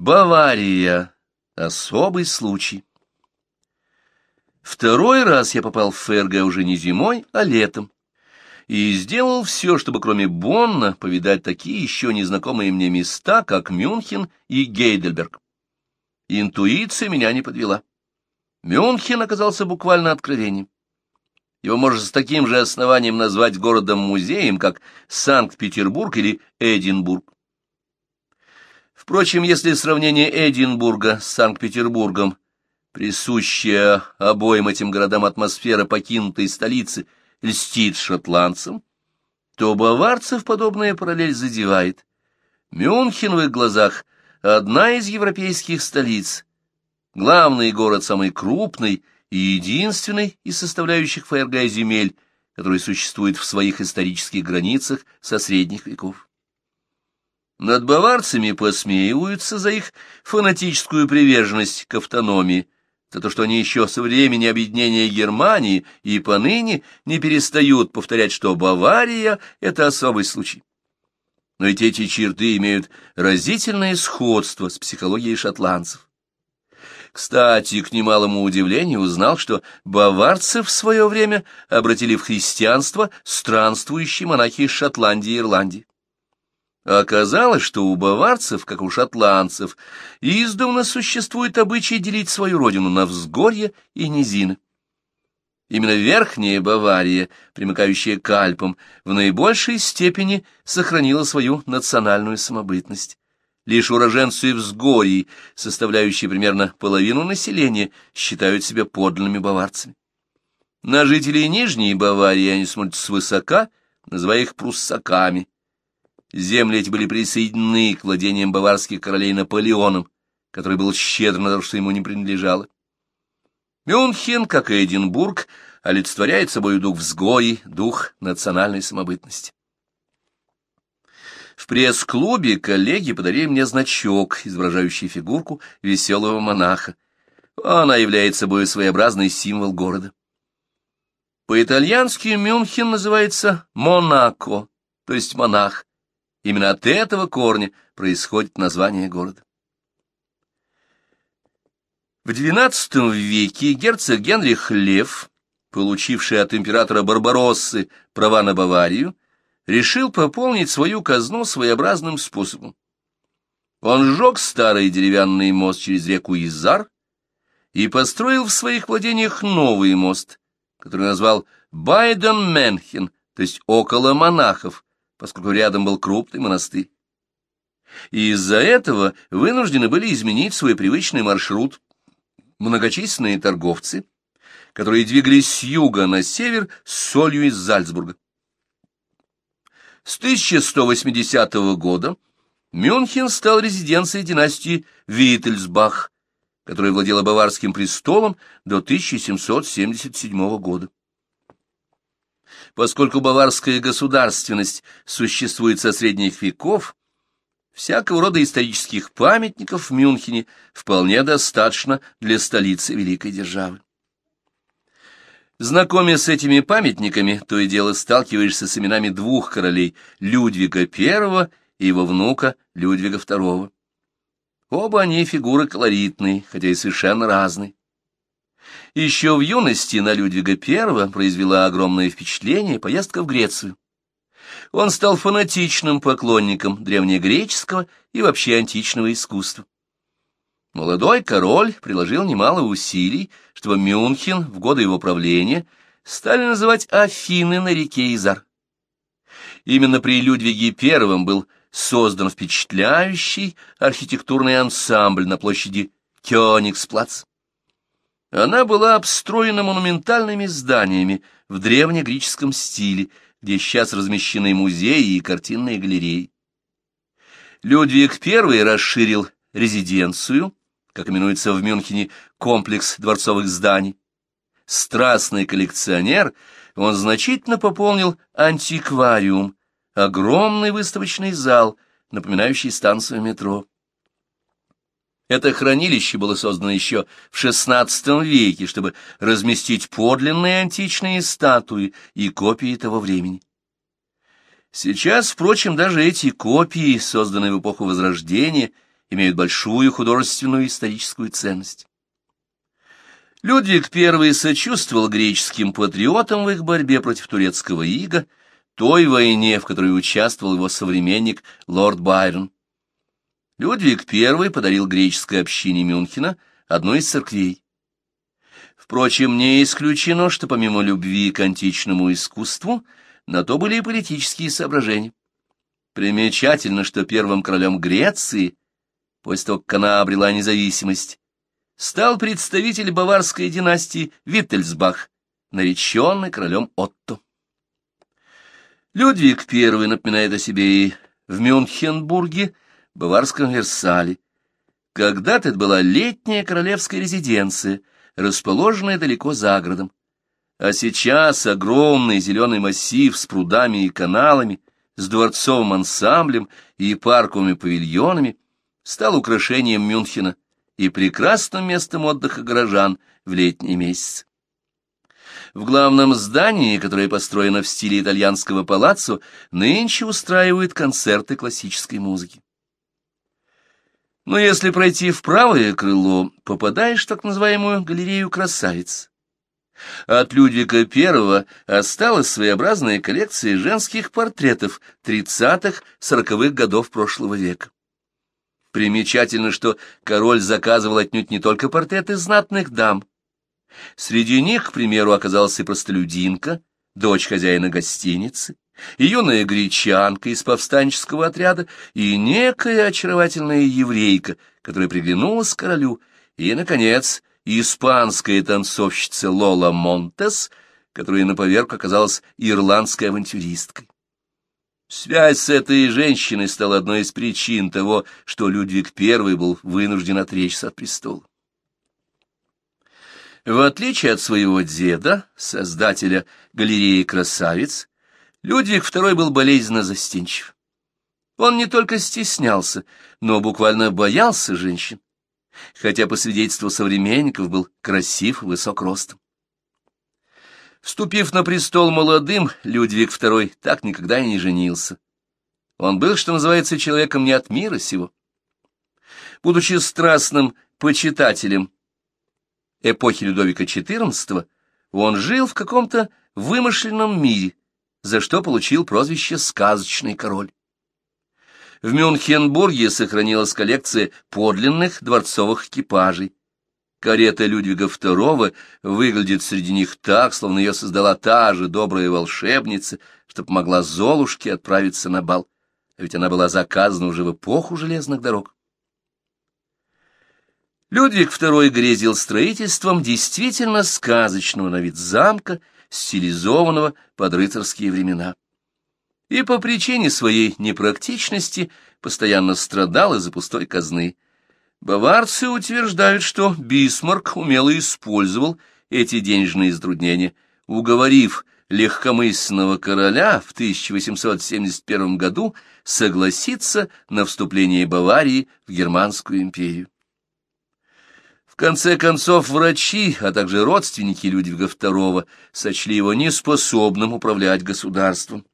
Бавария. Особый случай. Второй раз я попал в Ферго уже не зимой, а летом. И сделал все, чтобы кроме Бонна повидать такие еще незнакомые мне места, как Мюнхен и Гейдельберг. Интуиция меня не подвела. Мюнхен оказался буквально откровением. Его можно с таким же основанием назвать городом-музеем, как Санкт-Петербург или Эдинбург. Впрочем, если сравнение Эдинбурга с Санкт-Петербургом, присущая обоим этим городам атмосфера покинутой столицы, льстит шотландцам, то баварцев подобная параллель задевает. Мюнхен в их глазах — одна из европейских столиц, главный город самый крупный и единственный из составляющих ФРГ земель, который существует в своих исторических границах со средних веков. Над баварцами посмеиваются за их фанатическую приверженность к автономии, за то, что они еще со времени объединения Германии и поныне не перестают повторять, что Бавария — это особый случай. Но ведь эти черты имеют разительное сходство с психологией шотландцев. Кстати, к немалому удивлению узнал, что баварцы в свое время обратили в христианство странствующие монахи из Шотландии и Ирландии. Оказалось, что у баварцев, как у шотландцев, издавна существует обычай делить свою родину на взгорье и низины. Именно Верхняя Бавария, примыкающая к Альпам, в наибольшей степени сохранила свою национальную самобытность. Лишь уроженцы взгорий, составляющие примерно половину населения, считают себя подлинными баварцами. На жителей Нижней Баварии они смотрят свысока, называя их пруссаками. Земли эти были присоединены к владениям баварских королей Наполеоном, который был щедр на то, что ему не принадлежало. Мюнхен, как и Эдинбург, олицетворяет собой дух взгои, дух национальной самобытности. В пресс-клубе коллеги подарили мне значок, изображающий фигурку веселого монаха. Она является собой своеобразный символ города. По-итальянски Мюнхен называется Монако, то есть монах. Именно от этого корня происходит название города. В XII веке герцог Генрих Лев, получивший от императора Барбароссы права на Баварию, решил пополнить свою казну своеобразным способом. Он сжег старый деревянный мост через реку Изар и построил в своих владениях новый мост, который назвал Байден-Менхен, то есть около монахов, поскольку рядом был крупный монастырь. И из-за этого вынуждены были изменить свой привычный маршрут. Многочисленные торговцы, которые двигались с юга на север с солью из Зальцбурга. С 1180 года Мюнхен стал резиденцией династии Виттельсбах, которая владела Баварским престолом до 1777 года. Поскольку баварская государственность существует со средних веков, всякого рода исторических памятников в Мюнхене вполне достаточно для столицы великой державы. Знакомясь с этими памятниками, то и дело сталкиваешься с именами двух королей — Людвига I и его внука Людвига II. Оба они фигуры колоритные, хотя и совершенно разные. Еще в юности на Людвига I произвела огромное впечатление поездка в Грецию. Он стал фанатичным поклонником древнегреческого и вообще античного искусства. Молодой король приложил немало усилий, чтобы Мюнхен в годы его правления стали называть Афины на реке Изар. Именно при Людвиге I был создан впечатляющий архитектурный ансамбль на площади Кёнигсплац. Она была обстроена монументальными зданиями в древнегреческом стиле, где сейчас размещены музеи и картинные галереи. Людвиг I расширил резиденцию, как именуется в Мюнхене комплекс дворцовых зданий. Страстный коллекционер, он значительно пополнил антиквариум, огромный выставочный зал, напоминающий станцию метро. Это хранилище было создано еще в XVI веке, чтобы разместить подлинные античные статуи и копии того времени. Сейчас, впрочем, даже эти копии, созданные в эпоху Возрождения, имеют большую художественную и историческую ценность. Людвиг I сочувствовал греческим патриотам в их борьбе против турецкого ига, той войне, в которой участвовал его современник лорд Байрон. Людвиг I подарил греческой общине Мюнхена одну из церквей. Впрочем, не исключено, что помимо любви к античному искусству, на то были и политические соображения. Примечательно, что первым королем Греции, после того, как она обрела независимость, стал представитель баварской династии Виттельсбах, нареченный королем Отто. Людвиг I напоминает о себе и в Мюнхенбурге, баварском Версале. Когда-то это была летняя королевская резиденция, расположенная далеко за городом. А сейчас огромный зеленый массив с прудами и каналами, с дворцовым ансамблем и парковыми павильонами стал украшением Мюнхена – и прекрасным местом отдыха горожан в летний месяц. В главном здании, которое построено в стиле итальянского палаццо, нынче устраивают концерты классической музыки. Но если пройти в правое крыло, попадаешь в так называемую галерею красавиц. От Людвига I осталась своеобразная коллекция женских портретов 30-40-х годов прошлого века. Примечательно, что король заказывал отнюдь не только портреты знатных дам. Среди них, к примеру, оказалась и простолюдинка, дочь хозяина гостиницы, и юная гречанка из повстанческого отряда, и некая очаровательная еврейка, которая приглянулась королю, и, наконец, испанская танцовщица Лола Монтес, которая на поверку оказалась ирландской авантюристкой. Связь с этой женщиной стала одной из причин того, что Людвиг I был вынужден отречься от престола. В отличие от своего деда, создателя галереи красавиц, Людвиг II был болезненно застенчив. Он не только стеснялся, но буквально боялся женщин, хотя по свидетельству современников был красив и высок ростом. Вступив на престол молодым, Людвиг II так никогда и не женился. Он был, что называется, человеком не от мира сего. Будучи страстным почитателем эпохи Людовика XIV, он жил в каком-то вымышленном мире, за что получил прозвище «сказочный король». В Мюнхенбурге сохранилась коллекция подлинных дворцовых экипажей, Карета Людвига II выглядит среди них так, словно ее создала та же добрая волшебница, что помогла Золушке отправиться на бал, а ведь она была заказана уже в эпоху железных дорог. Людвиг II грезил строительством действительно сказочного на вид замка, стилизованного под рыцарские времена. И по причине своей непрактичности постоянно страдал из-за пустой казны – Баварцы утверждают, что Бисмарк умело использовал эти денежные затруднения, уговорив легкомысленного короля в 1871 году согласиться на вступление Баварии в Германскую империю. В конце концов, врачи, а также родственники Людвига II сочли его неспособным управлять государством.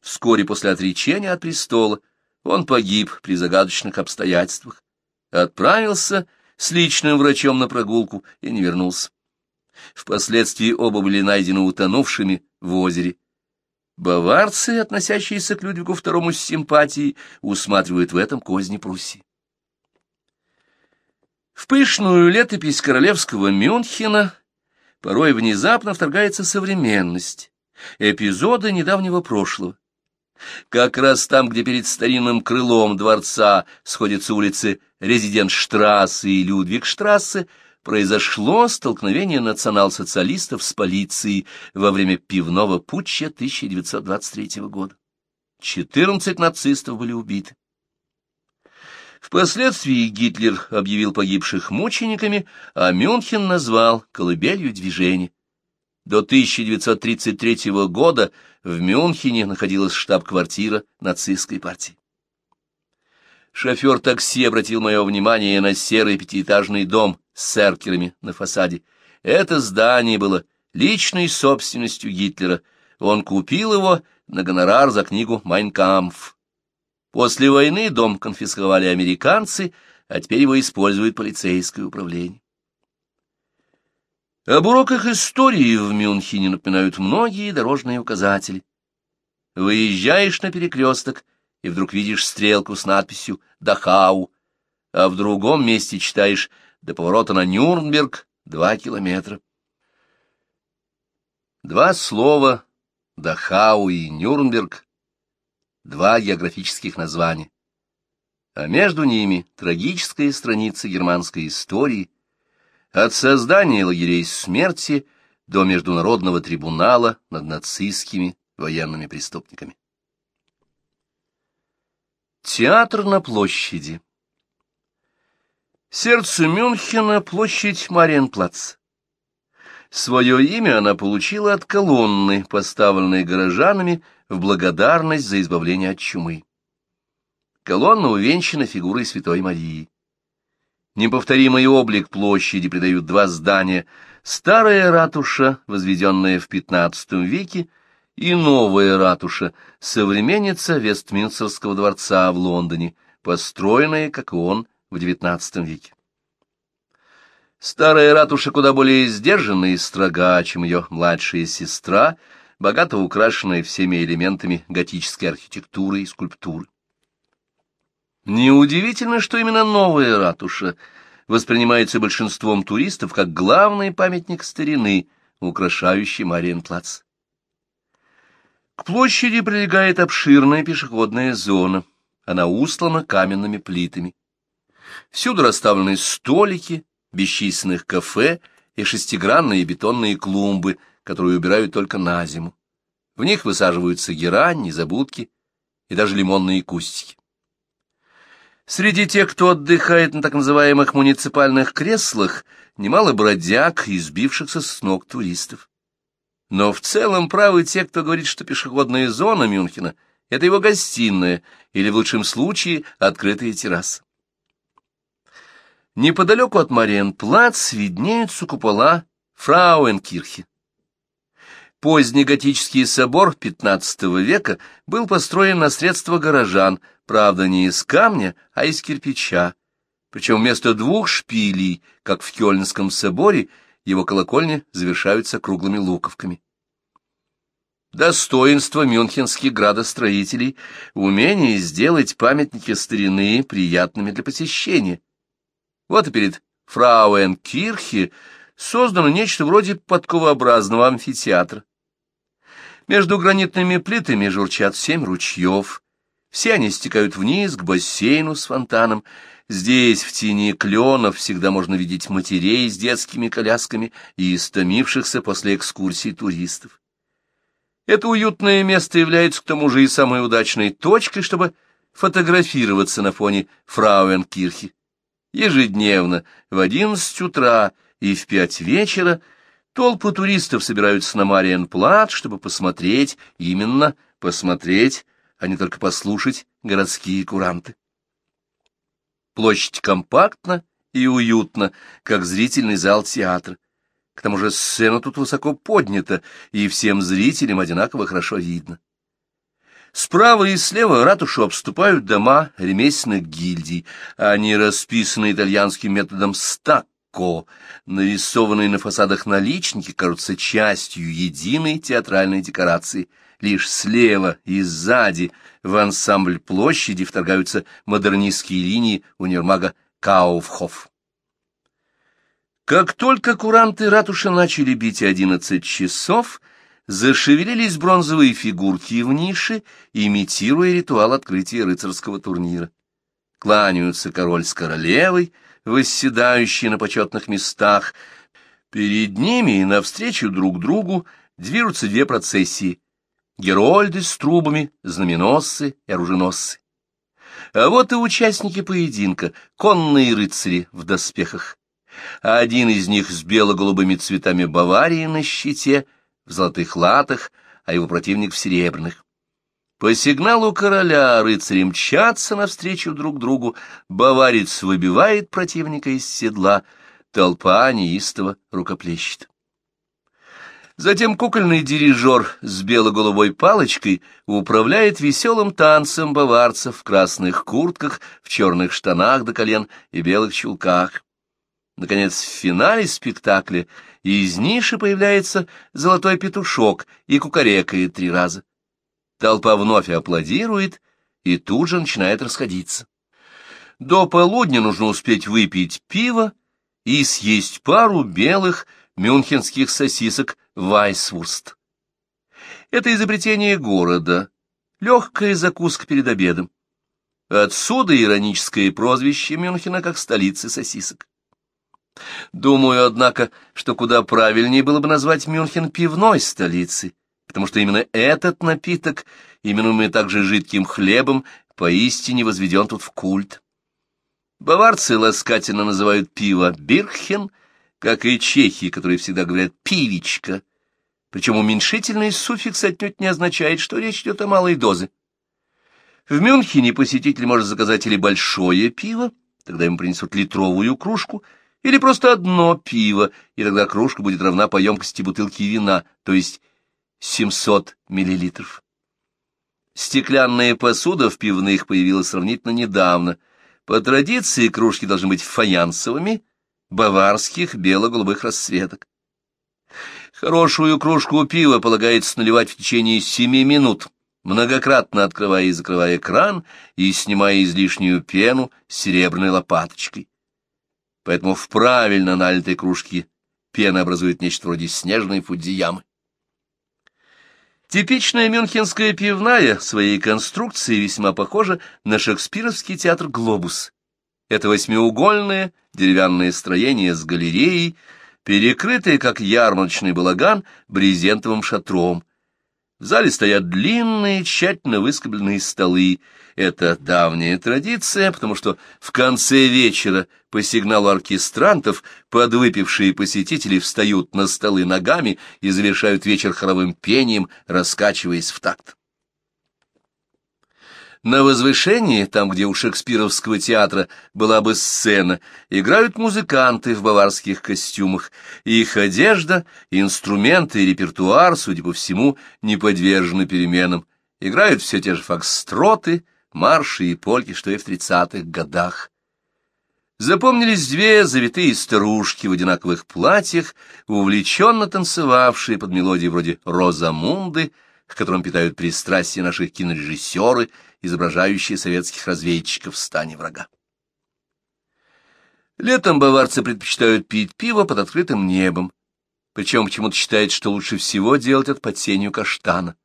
Вскоре после отречения от престола он погиб при загадочных обстоятельствах отправился с личным врачом на прогулку и не вернулся. Впоследствии оба были найдены утонувшими в озере. Баварцы, относящиеся к Людвигу II с симпатией, усматривают в этом козни Пруссии. В пышную летопись королевского Мюнхена порой внезапно вторгается современность, эпизоды недавнего прошлого. Как раз там, где перед старинным крылом дворца сходятся улицы Резидентштрассе и Людвигштрассе, произошло столкновение национал-социалистов с полицией во время пивного путча 1923 года. 14 нацистов были убиты. Впоследствии Гитлер объявил погибших мучениками, а Мюнхен назвал колыбелью движения. До 1933 года в Мюнхене находилась штаб-квартира нацистской партии. Шофер такси обратил мое внимание на серый пятиэтажный дом с эркерами на фасаде. Это здание было личной собственностью Гитлера. Он купил его на гонорар за книгу «Майнкампф». После войны дом конфисковали американцы, а теперь его использует полицейское управление. Об уроках истории в Мюнхене напоминают многие дорожные указатели. Выезжаешь на перекресток и вдруг видишь стрелку с надписью «Дахау», а в другом месте читаешь «До поворота на Нюрнберг два километра». Два слова «Дахау» и «Нюрнберг» — два географических названия, а между ними трагическая страница германской истории — от создания лагерей смерти до Международного трибунала над нацистскими военными преступниками. Театр на площади Сердце Мюнхена — площадь Мариенплац. Свое имя она получила от колонны, поставленной горожанами в благодарность за избавление от чумы. Колонна увенчана фигурой Святой Марии. Неповторимый облик площади придают два здания — старая ратуша, возведенная в XV веке, и новая ратуша, современница Вестминстерского дворца в Лондоне, построенная, как и он, в XIX веке. Старая ратуша куда более сдержанная и строга, чем ее младшая сестра, богато украшенная всеми элементами готической архитектуры и скульптуры. Неудивительно, что именно новая ратуша воспринимается большинством туристов как главный памятник старины, украшающий Мариенплац. К площади прилегает обширная пешеходная зона. Она устлана каменными плитами. Всюду расставлены столики, бесчисленных кафе и шестигранные бетонные клумбы, которые убирают только на зиму. В них высаживаются герань, незабудки и даже лимонные кустики. Среди тех, кто отдыхает на так называемых муниципальных креслах, немало бродяг и сбившихся с ног туристов. Но в целом правы те, кто говорит, что пешеходная зона Мюнхена — это его гостиная или, в лучшем случае, открытая терраса. Неподалеку от Мариенплац виднеются купола Фрауенкирхи. Поздний готический собор XV века был построен на средства горожан, правда, не из камня, а из кирпича. Причем вместо двух шпилей, как в Кёльнском соборе, его колокольни завершаются круглыми луковками. Достоинство мюнхенских градостроителей — умение сделать памятники старины приятными для посещения. Вот и перед Фрауенкирхе создано нечто вроде подковообразного амфитеатра. Между гранитными плитами журчат семь ручьев. Все они стекают вниз к бассейну с фонтаном. Здесь, в тени кленов, всегда можно видеть матерей с детскими колясками и истомившихся после экскурсий туристов. Это уютное место является к тому же и самой удачной точкой, чтобы фотографироваться на фоне Фрауенкирхи. Ежедневно в одиннадцать утра и в пять вечера Толпы туристов собираются на Мариенплат, чтобы посмотреть, именно посмотреть, а не только послушать городские куранты. Площадь компактна и уютна, как зрительный зал театра. К тому же сцена тут высоко поднята, и всем зрителям одинаково хорошо видно. Справа и слева ратушу обступают дома ремесленных гильдий. Они расписаны итальянским методом стак легко. Нарисованные на фасадах наличники кажутся частью единой театральной декорации. Лишь слева и сзади в ансамбль площади вторгаются модернистские линии универмага Кауфхоф. Как только куранты ратуши начали бить одиннадцать часов, зашевелились бронзовые фигурки в нише, имитируя ритуал открытия рыцарского турнира. Кланяются король с королевой, восседающие на почетных местах. Перед ними и навстречу друг другу движутся две процессии — герольды с трубами, знаменосцы и оруженосцы. А вот и участники поединка, конные рыцари в доспехах. Один из них с бело-голубыми цветами Баварии на щите, в золотых латах, а его противник в серебряных. По сигналу короля рыцари мчатся навстречу друг другу, баварец выбивает противника из седла, толпа неистово рукоплещет. Затем кукольный дирижер с бело-голубой палочкой управляет веселым танцем баварцев в красных куртках, в черных штанах до колен и белых чулках. Наконец, в финале спектакля из ниши появляется золотой петушок и кукарекает три раза. Толпа вновь аплодирует и тут же начинает расходиться. До полудня нужно успеть выпить пиво и съесть пару белых мюнхенских сосисок Вайсвурст. Это изобретение города, легкая закуска перед обедом. Отсюда ироническое прозвище Мюнхена как столицы сосисок. Думаю, однако, что куда правильнее было бы назвать Мюнхен пивной столицей, потому что именно этот напиток, именуемый также жидким хлебом, поистине возведен тут в культ. Баварцы ласкательно называют пиво «бирхен», как и чехи, которые всегда говорят «пивечка», причем уменьшительный суффикс отнюдь не означает, что речь идет о малой дозе. В Мюнхене посетитель может заказать или большое пиво, тогда ему принесут литровую кружку, или просто одно пиво, и тогда кружка будет равна по емкости бутылки вина, то есть 700 миллилитров. Стеклянная посуда в пивных появилась сравнительно недавно — по традиции кружки должны быть фаянсовыми, баварских бело-голубых расцветок. Хорошую кружку пива полагается наливать в течение семи минут, многократно открывая и закрывая кран и снимая излишнюю пену серебряной лопаточкой. Поэтому в правильно налитой кружке пена образует нечто вроде снежной фудзиямы. Типичная мюнхенская пивная своей конструкцией весьма похожа на шекспировский театр «Глобус». Это восьмиугольное деревянное строение с галереей, перекрытое, как ярмарочный балаган, брезентовым шатром. В зале стоят длинные, тщательно выскобленные столы, это давняя традиция, потому что в конце вечера по сигналу оркестрантов подвыпившие посетители встают на столы ногами и завершают вечер хоровым пением, раскачиваясь в такт. На возвышении, там, где у шекспировского театра была бы сцена, играют музыканты в баварских костюмах. Их одежда, инструменты и репертуар, судя по всему, не подвержены переменам. Играют все те же фокстроты, марши и польки, что и в тридцатых годах. Запомнились две завитые старушки в одинаковых платьях, увлеченно танцевавшие под мелодии вроде «Розамунды», к которым питают пристрастие наших кинорежиссеры, изображающие советских разведчиков в стане врага. Летом баварцы предпочитают пить пиво под открытым небом, причем почему-то считают, что лучше всего делать это под сенью каштана.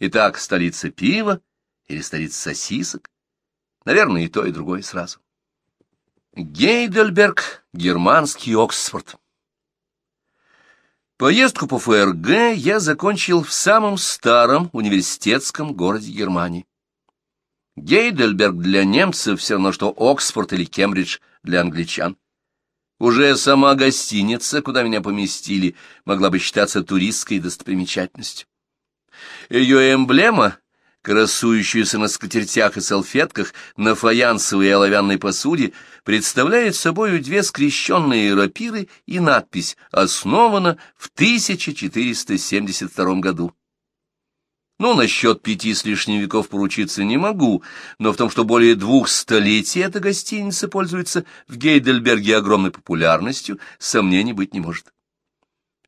Итак, столица пива или столица сосисок? Наверное, и то, и другое сразу. Гейдельберг, германский Оксфорд. Поездку по ФРГ я закончил в самом старом университетском городе Германии. Гейдельберг для немцев все равно, что Оксфорд или Кембридж для англичан. Уже сама гостиница, куда меня поместили, могла бы считаться туристской достопримечательностью. Ее эмблема красующаяся на скатертях и салфетках, на фаянсовой и оловянной посуде, представляет собою две скрещенные рапиры и надпись «Основана в 1472 году». Ну, насчет пяти с лишним веков поручиться не могу, но в том, что более двух столетий эта гостиница пользуется в Гейдельберге огромной популярностью, сомнений быть не может.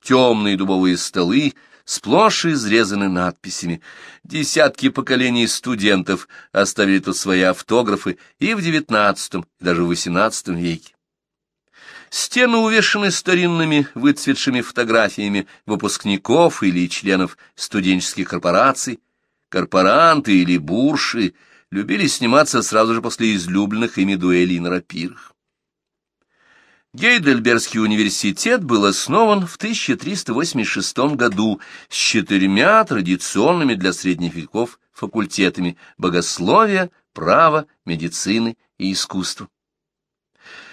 Темные дубовые столы — сплошь изрезаны надписями. Десятки поколений студентов оставили тут свои автографы и в девятнадцатом, и даже в восемнадцатом веке. Стены увешаны старинными выцветшими фотографиями выпускников или членов студенческих корпораций. Корпоранты или бурши любили сниматься сразу же после излюбленных ими дуэлей на рапирах. Гейдельбергский университет был основан в 1386 году с четырьмя традиционными для средних веков факультетами богословия, права, медицины и искусства.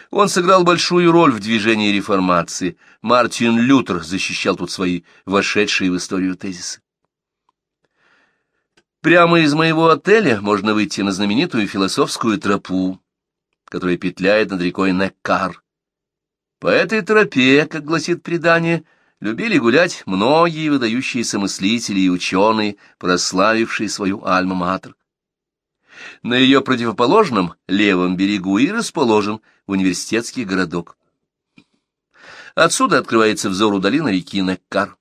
Он сыграл большую роль в движении реформации. Мартин Лютер защищал тут свои вошедшие в историю тезисы. Прямо из моего отеля можно выйти на знаменитую философскую тропу, которая петляет над рекой Неккар. По этой тропе, как гласит предание, любили гулять многие выдающиеся мыслители и ученые, прославившие свою альма-матер. На ее противоположном левом берегу и расположен университетский городок. Отсюда открывается взору долина реки Неккар.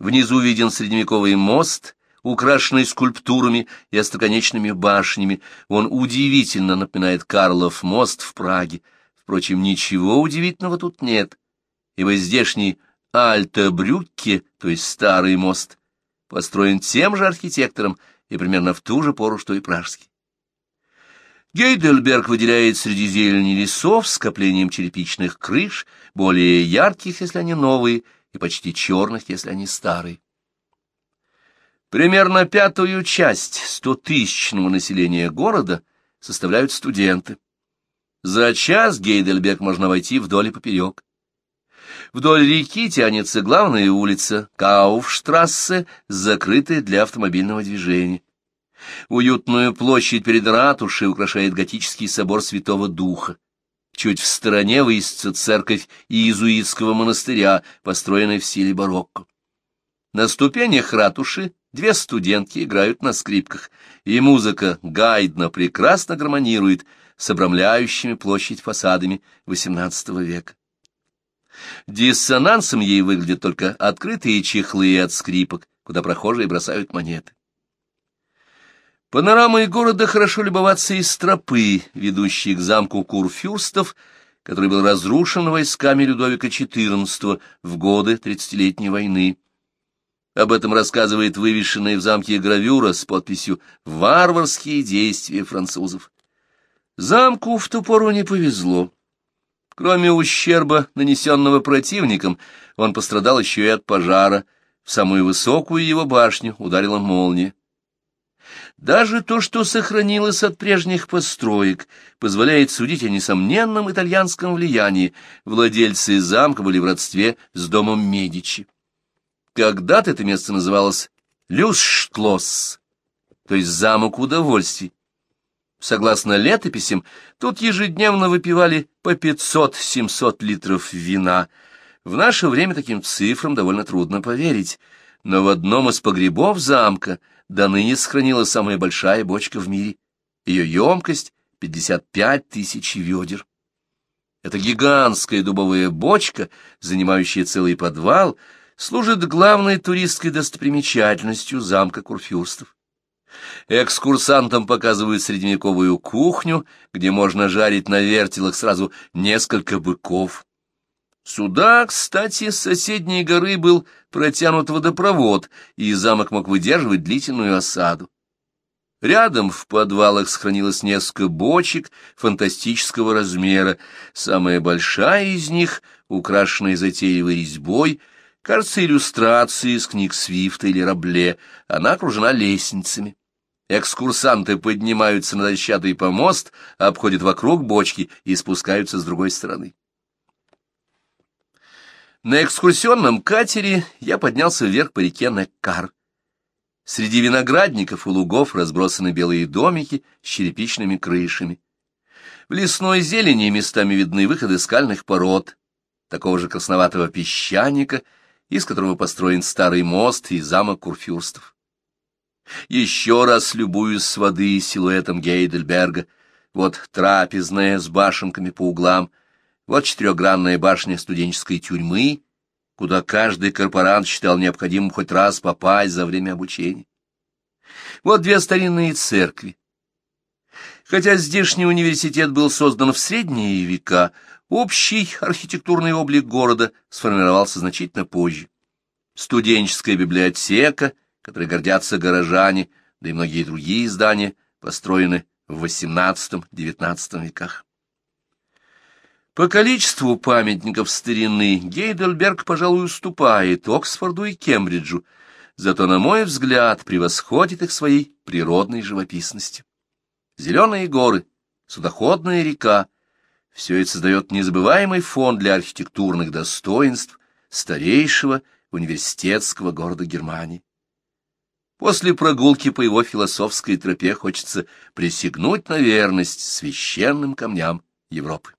Внизу виден средневековый мост, украшенный скульптурами и остроконечными башнями. Он удивительно напоминает Карлов мост в Праге. Впрочем, ничего удивительного тут нет, ибо здешний Альта-Брюкке, то есть старый мост, построен тем же архитектором и примерно в ту же пору, что и пражский. Гейдельберг выделяет среди зелени лесов скоплением черепичных крыш, более ярких, если они новые, и почти черных, если они старые. Примерно пятую часть стотысячного населения города составляют студенты. За час Гейдельберг можно войти вдоль и поперек. Вдоль реки тянется главная улица Кауфштрассе, закрытая для автомобильного движения. Уютную площадь перед ратушей украшает готический собор Святого Духа. Чуть в стороне выяснится церковь иезуитского монастыря, построенная в стиле барокко. На ступенях ратуши две студентки играют на скрипках, и музыка Гайдна прекрасно гармонирует с обрамляющими площадь фасадами XVIII века. Диссонансом ей выглядят только открытые чехлы от скрипок, куда прохожие бросают монеты. Панорамой города хорошо любоваться из тропы, ведущей к замку Курфюрстов, который был разрушен войсками Людовика XIV в годы Тридцатилетней войны. Об этом рассказывает вывешенная в замке гравюра с подписью «Варварские действия французов». Замку в ту пору не повезло. Кроме ущерба, нанесенного противником, он пострадал еще и от пожара. В самую высокую его башню ударила молния. Даже то, что сохранилось от прежних построек, позволяет судить о несомненном итальянском влиянии. Владельцы замка были в родстве с домом Медичи. Когда-то это место называлось Люсштлосс, то есть замок удовольствий. Согласно летописям, тут ежедневно выпивали по 500-700 литров вина. В наше время таким цифрам довольно трудно поверить, но в одном из погребов замка – до ныне сохранилась самая большая бочка в мире. Ее емкость — 55 тысяч ведер. Эта гигантская дубовая бочка, занимающая целый подвал, служит главной туристской достопримечательностью замка Курфюрстов. Экскурсантам показывают средневековую кухню, где можно жарить на вертелах сразу несколько быков. Сюда, кстати, с соседней горы был протянут водопровод, и замок мог выдерживать длительную осаду. Рядом в подвалах сохранилось несколько бочек фантастического размера. Самая большая из них, украшенная затейливой резьбой, кажется, иллюстрацией из книг Свифта или Рабле. Она окружена лестницами. Экскурсанты поднимаются на дощатый помост, обходят вокруг бочки и спускаются с другой стороны. На экскурсионном катере я поднялся вверх по реке Неккар. Среди виноградников и лугов разбросаны белые домики с черепичными крышами. В лесной зелени местами видны выходы скальных пород, такого же красноватого песчаника, из которого построен старый мост и замок Курфюрстов. Еще раз любуюсь с воды силуэтом Гейдельберга. Вот трапезная с башенками по углам — вот четырехгранная башня студенческой тюрьмы, куда каждый корпорант считал необходимым хоть раз попасть за время обучения. Вот две старинные церкви. Хотя здешний университет был создан в средние века, общий архитектурный облик города сформировался значительно позже. Студенческая библиотека, которой гордятся горожане, да и многие другие здания, построены в XVIII-XIX веках. По количеству памятников старины Гейдельберг, пожалуй, уступает Оксфорду и Кембриджу, зато, на мой взгляд, превосходит их своей природной живописностью. Зеленые горы, судоходная река — все это создает незабываемый фон для архитектурных достоинств старейшего университетского города Германии. После прогулки по его философской тропе хочется присягнуть на верность священным камням Европы.